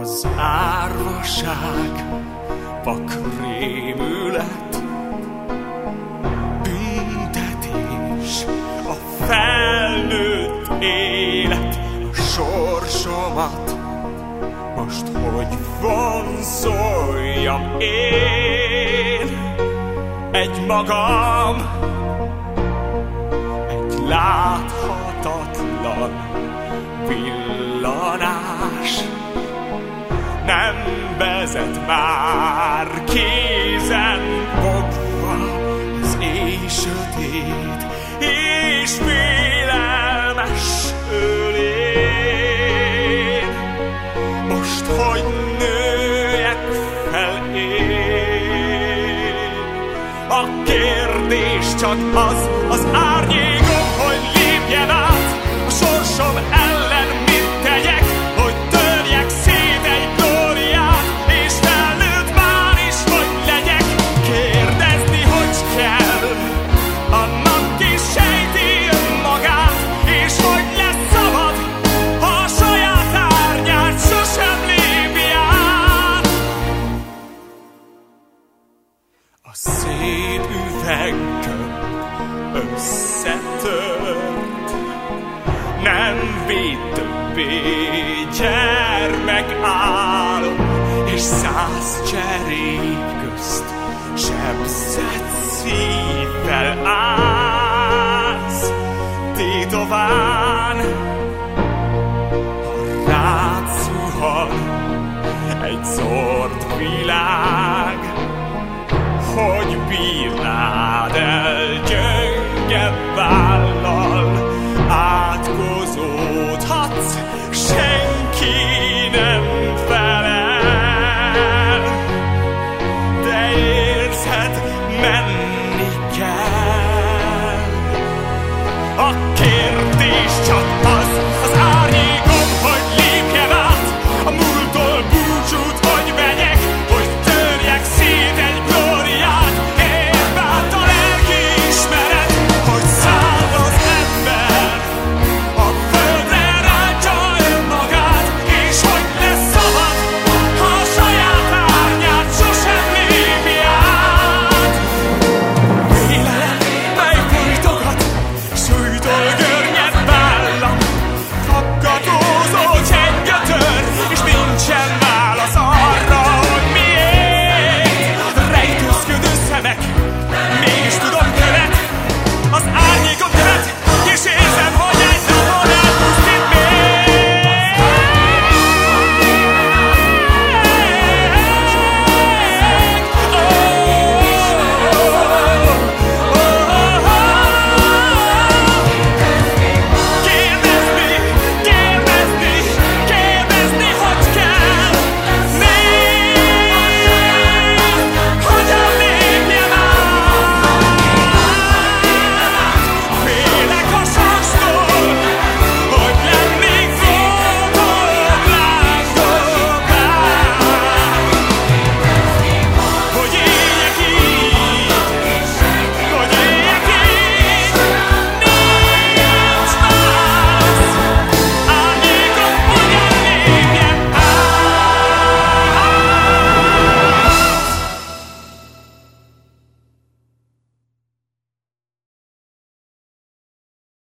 Az árvaság vakrémület Büntetés a felnőtt élet A sorsomat most hogy vonzoljam én Egy magam Egy láthatatlan villanás nem vezet már kézen fogva az éj sötét és félelmes a kérdés csak az, az árnyékom, hogy lépjen át üvegköm összetört. Nem véd többé gyermek álom, és száz cserék közt sebzett szívvel állsz tétován. Ha rád szuhan egy szort világ, hogy bír nem felel. De érzed, menni kell.